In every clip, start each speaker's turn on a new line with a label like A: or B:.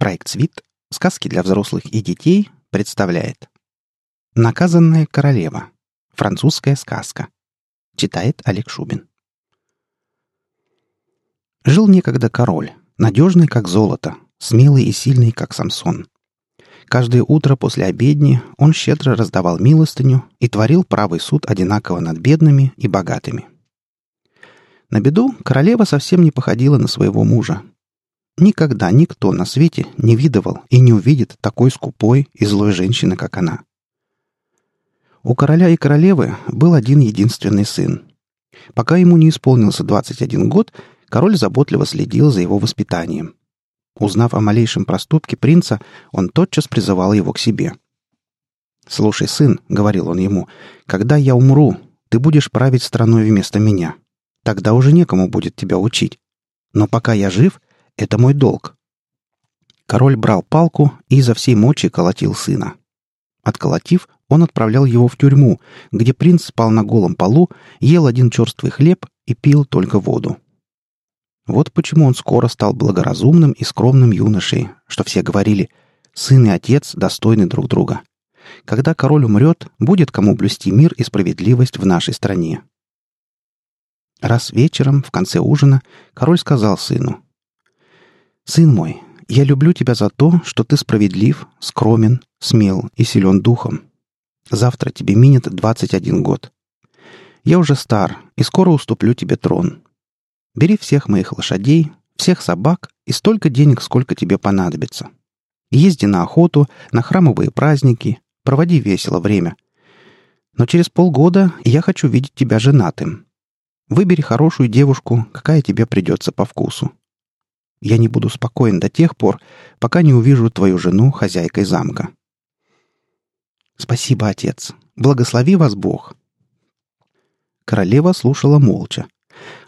A: Проект «Свит. Сказки для взрослых и детей» представляет «Наказанная королева. Французская сказка». Читает Олег Шубин. Жил некогда король, надежный как золото, смелый и сильный как Самсон. Каждое утро после обедни он щедро раздавал милостыню и творил правый суд одинаково над бедными и богатыми. На беду королева совсем не походила на своего мужа. Никогда никто на свете не видывал и не увидит такой скупой и злой женщины, как она. У короля и королевы был один единственный сын. Пока ему не исполнился 21 год, король заботливо следил за его воспитанием. Узнав о малейшем проступке принца, он тотчас призывал его к себе. «Слушай, сын», — говорил он ему, — «когда я умру, ты будешь править страной вместо меня. Тогда уже некому будет тебя учить. Но пока я жив, это мой долг». Король брал палку и изо всей мочи колотил сына. Отколотив, он отправлял его в тюрьму, где принц спал на голом полу, ел один черствый хлеб и пил только воду. Вот почему он скоро стал благоразумным и скромным юношей, что все говорили «сын и отец достойны друг друга». Когда король умрет, будет кому блюсти мир и справедливость в нашей стране. Раз вечером, в конце ужина, король сказал сыну, «Сын мой, я люблю тебя за то, что ты справедлив, скромен, смел и силен духом. Завтра тебе минет 21 год. Я уже стар и скоро уступлю тебе трон. Бери всех моих лошадей, всех собак и столько денег, сколько тебе понадобится. Езди на охоту, на храмовые праздники, проводи весело время. Но через полгода я хочу видеть тебя женатым. Выбери хорошую девушку, какая тебе придется по вкусу. Я не буду спокоен до тех пор, пока не увижу твою жену хозяйкой замка. Спасибо, отец. Благослови вас Бог. Королева слушала молча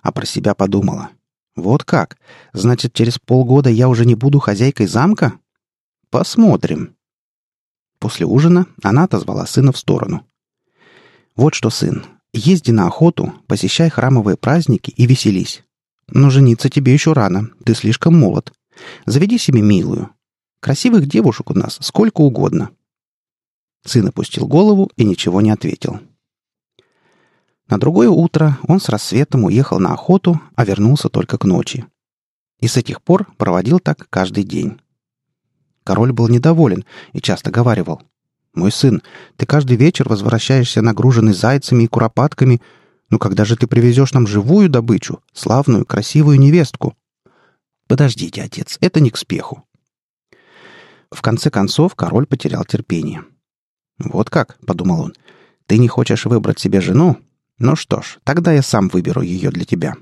A: а про себя подумала. «Вот как? Значит, через полгода я уже не буду хозяйкой замка? Посмотрим». После ужина она отозвала сына в сторону. «Вот что, сын, езди на охоту, посещай храмовые праздники и веселись. Но жениться тебе еще рано, ты слишком молод. Заведи себе милую. Красивых девушек у нас сколько угодно». Сын опустил голову и ничего не ответил. На другое утро он с рассветом уехал на охоту, а вернулся только к ночи. И с этих пор проводил так каждый день. Король был недоволен и часто говаривал. «Мой сын, ты каждый вечер возвращаешься нагруженный зайцами и куропатками. Ну когда же ты привезешь нам живую добычу, славную, красивую невестку?» «Подождите, отец, это не к спеху». В конце концов король потерял терпение. «Вот как», — подумал он, — «ты не хочешь выбрать себе жену? Ну что ж, тогда я сам выберу ее для тебя.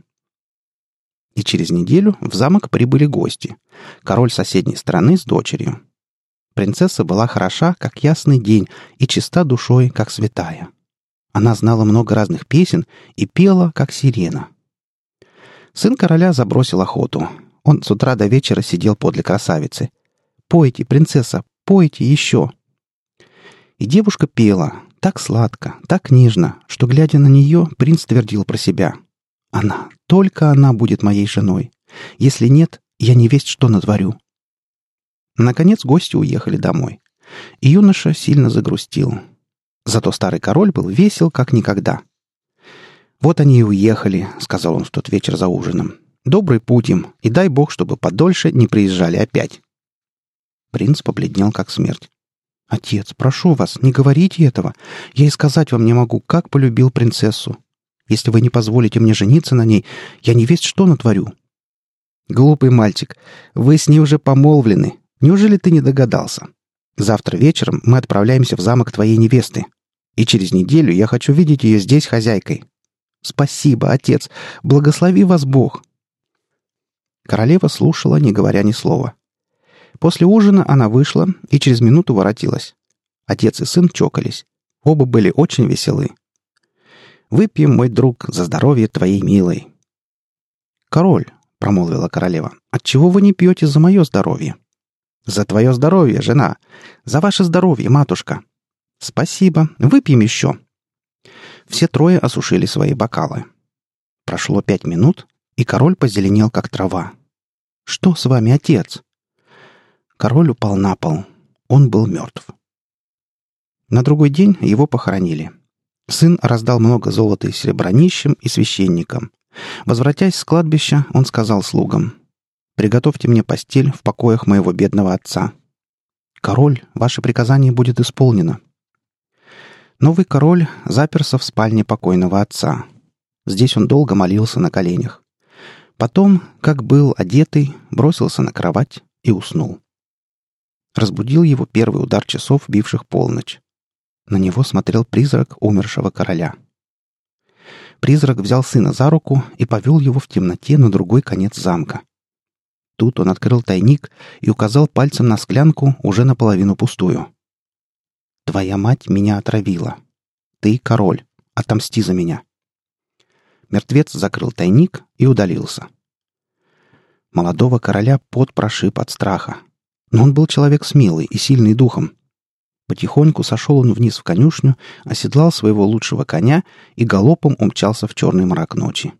A: И через неделю в замок прибыли гости. Король соседней страны с дочерью. Принцесса была хороша, как ясный день, и чиста душой, как святая. Она знала много разных песен и пела, как сирена. Сын короля забросил охоту. Он с утра до вечера сидел подле красавицы. «Пойте, принцесса, пойте еще!» И девушка пела, так сладко, так нежно, что, глядя на нее, принц твердил про себя. «Она, только она будет моей женой. Если нет, я не весть что натворю». Наконец гости уехали домой. И юноша сильно загрустил. Зато старый король был весел, как никогда. «Вот они и уехали», — сказал он в тот вечер за ужином. «Добрый путь им, и дай бог, чтобы подольше не приезжали опять». Принц побледнел, как смерть. «Отец, прошу вас, не говорите этого. Я и сказать вам не могу, как полюбил принцессу. Если вы не позволите мне жениться на ней, я не весть что натворю». «Глупый мальчик, вы с ней уже помолвлены. Неужели ты не догадался? Завтра вечером мы отправляемся в замок твоей невесты. И через неделю я хочу видеть ее здесь хозяйкой. Спасибо, отец. Благослови вас Бог». Королева слушала, не говоря ни слова. После ужина она вышла и через минуту воротилась. Отец и сын чокались. Оба были очень веселы. «Выпьем, мой друг, за здоровье твоей милой». «Король», — промолвила королева, — «отчего вы не пьете за мое здоровье?» «За твое здоровье, жена! За ваше здоровье, матушка!» «Спасибо. Выпьем еще!» Все трое осушили свои бокалы. Прошло пять минут, и король позеленел, как трава. «Что с вами, отец?» Король упал на пол. Он был мертв. На другой день его похоронили. Сын раздал много золота и серебра нищим и священникам. Возвратясь с кладбища, он сказал слугам, «Приготовьте мне постель в покоях моего бедного отца. Король, ваше приказание будет исполнено». Новый король заперся в спальне покойного отца. Здесь он долго молился на коленях. Потом, как был одетый, бросился на кровать и уснул. Разбудил его первый удар часов, бивших полночь. На него смотрел призрак умершего короля. Призрак взял сына за руку и повел его в темноте на другой конец замка. Тут он открыл тайник и указал пальцем на склянку, уже наполовину пустую. «Твоя мать меня отравила. Ты король. Отомсти за меня». Мертвец закрыл тайник и удалился. Молодого короля пот прошиб от страха. Но он был человек смелый и сильный духом. Потихоньку сошел он вниз в конюшню, оседлал своего лучшего коня и галопом умчался в черный мрак ночи.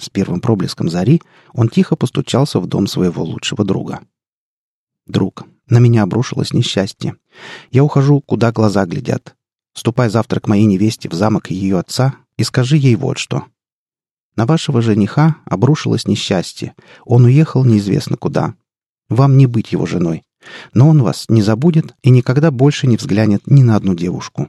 A: С первым проблеском зари он тихо постучался в дом своего лучшего друга. «Друг, на меня обрушилось несчастье. Я ухожу, куда глаза глядят. Ступай завтра к моей невесте в замок ее отца и скажи ей вот что. На вашего жениха обрушилось несчастье. Он уехал неизвестно куда. Вам не быть его женой. Но он вас не забудет и никогда больше не взглянет ни на одну девушку.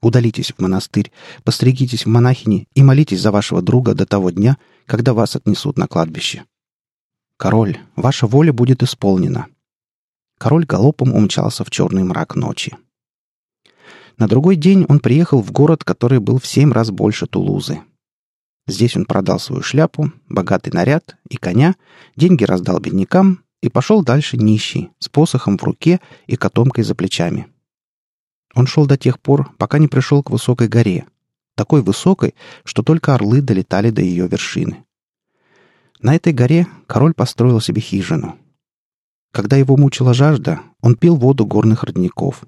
A: Удалитесь в монастырь, постригитесь в монахини и молитесь за вашего друга до того дня, когда вас отнесут на кладбище. Король, ваша воля будет исполнена. Король галопом умчался в черный мрак ночи. На другой день он приехал в город, который был в семь раз больше Тулузы. Здесь он продал свою шляпу, богатый наряд и коня, деньги раздал беднякам и пошел дальше нищий, с посохом в руке и котомкой за плечами. Он шел до тех пор, пока не пришел к высокой горе, такой высокой, что только орлы долетали до ее вершины. На этой горе король построил себе хижину. Когда его мучила жажда, он пил воду горных родников.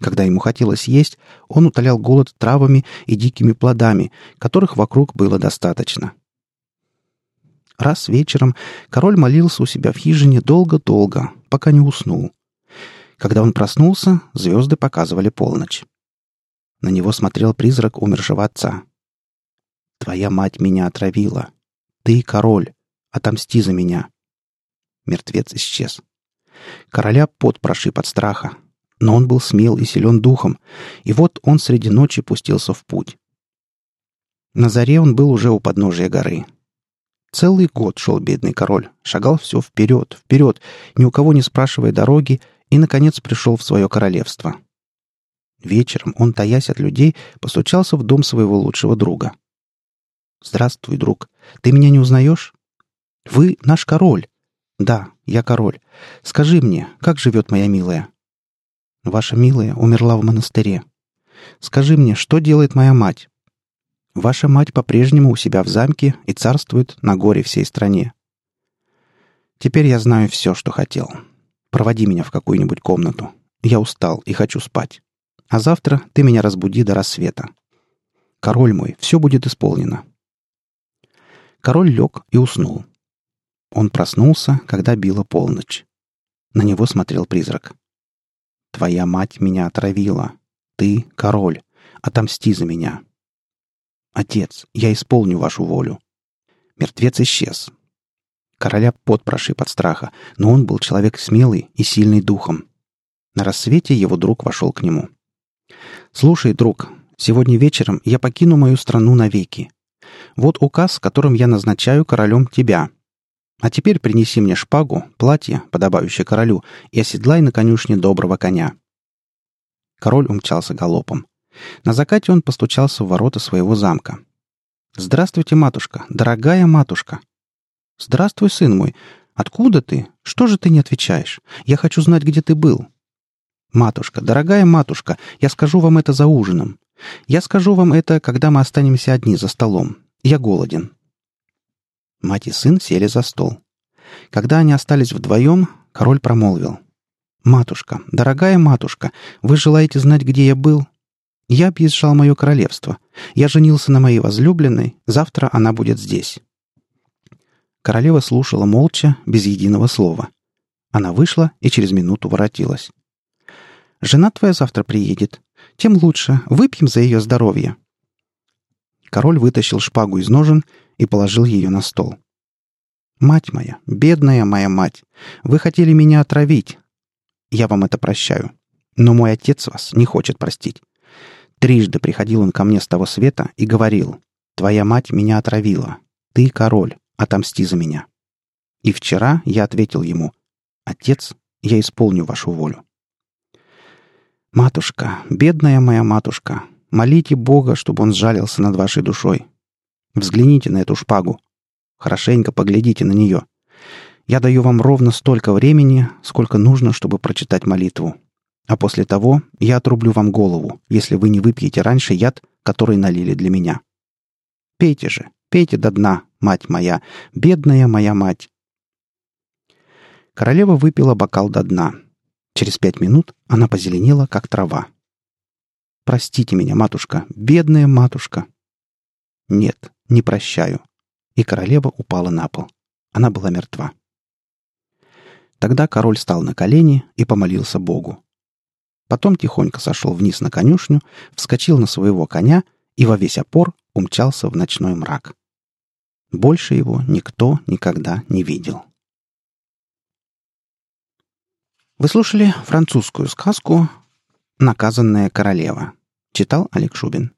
A: Когда ему хотелось есть, он утолял голод травами и дикими плодами, которых вокруг было достаточно. Раз вечером король молился у себя в хижине долго-долго, пока не уснул. Когда он проснулся, звезды показывали полночь. На него смотрел призрак умершего отца. «Твоя мать меня отравила. Ты король. Отомсти за меня». Мертвец исчез. Короля пот прошиб от страха. Но он был смел и силен духом, и вот он среди ночи пустился в путь. На заре он был уже у подножия горы. Целый год шел бедный король, шагал все вперед, вперед, ни у кого не спрашивая дороги, и, наконец, пришел в свое королевство. Вечером он, таясь от людей, постучался в дом своего лучшего друга. «Здравствуй, друг. Ты меня не узнаешь?» «Вы наш король». «Да, я король. Скажи мне, как живет моя милая?» «Ваша милая умерла в монастыре. Скажи мне, что делает моя мать?» Ваша мать по-прежнему у себя в замке и царствует на горе всей стране. Теперь я знаю все, что хотел. Проводи меня в какую-нибудь комнату. Я устал и хочу спать. А завтра ты меня разбуди до рассвета. Король мой, все будет исполнено. Король лег и уснул. Он проснулся, когда била полночь. На него смотрел призрак. «Твоя мать меня отравила. Ты — король. Отомсти за меня. «Отец, я исполню вашу волю». Мертвец исчез. Короля пот прошиб от страха, но он был человек смелый и сильный духом. На рассвете его друг вошел к нему. «Слушай, друг, сегодня вечером я покину мою страну навеки. Вот указ, которым я назначаю королем тебя. А теперь принеси мне шпагу, платье, подобающее королю, и оседлай на конюшне доброго коня». Король умчался галопом. На закате он постучался в ворота своего замка. «Здравствуйте, матушка, дорогая матушка!» «Здравствуй, сын мой! Откуда ты? Что же ты не отвечаешь? Я хочу знать, где ты был!» «Матушка, дорогая матушка, я скажу вам это за ужином. Я скажу вам это, когда мы останемся одни за столом. Я голоден». Мать и сын сели за стол. Когда они остались вдвоем, король промолвил. «Матушка, дорогая матушка, вы желаете знать, где я был? Я объезжал мое королевство. Я женился на моей возлюбленной. Завтра она будет здесь». Королева слушала молча, без единого слова. Она вышла и через минуту воротилась. «Жена твоя завтра приедет. Тем лучше. Выпьем за ее здоровье». Король вытащил шпагу из ножен и положил ее на стол. «Мать моя, бедная моя мать, вы хотели меня отравить. Я вам это прощаю. Но мой отец вас не хочет простить. Трижды приходил он ко мне с того света и говорил, «Твоя мать меня отравила. Ты король, отомсти за меня». И вчера я ответил ему, «Отец, я исполню вашу волю». «Матушка, бедная моя матушка, молите Бога, чтобы он сжалился над вашей душой. Взгляните на эту шпагу. Хорошенько поглядите на нее. Я даю вам ровно столько времени, сколько нужно, чтобы прочитать молитву. А после того я отрублю вам голову, если вы не выпьете раньше яд, который налили для меня. Пейте же, пейте до дна, мать моя, бедная моя мать. Королева выпила бокал до дна, Через пять минут она позеленела, как трава. «Простите меня, матушка, бедная матушка!» «Нет, не прощаю». И королева упала на пол. Она была мертва. Тогда король стал на колени и помолился Богу. Потом тихонько сошел вниз на конюшню, вскочил на своего коня и во весь опор умчался в ночной мрак. Больше его никто никогда не видел. Вы слушали французскую сказку «Наказанная королева». Читал Олег Шубин.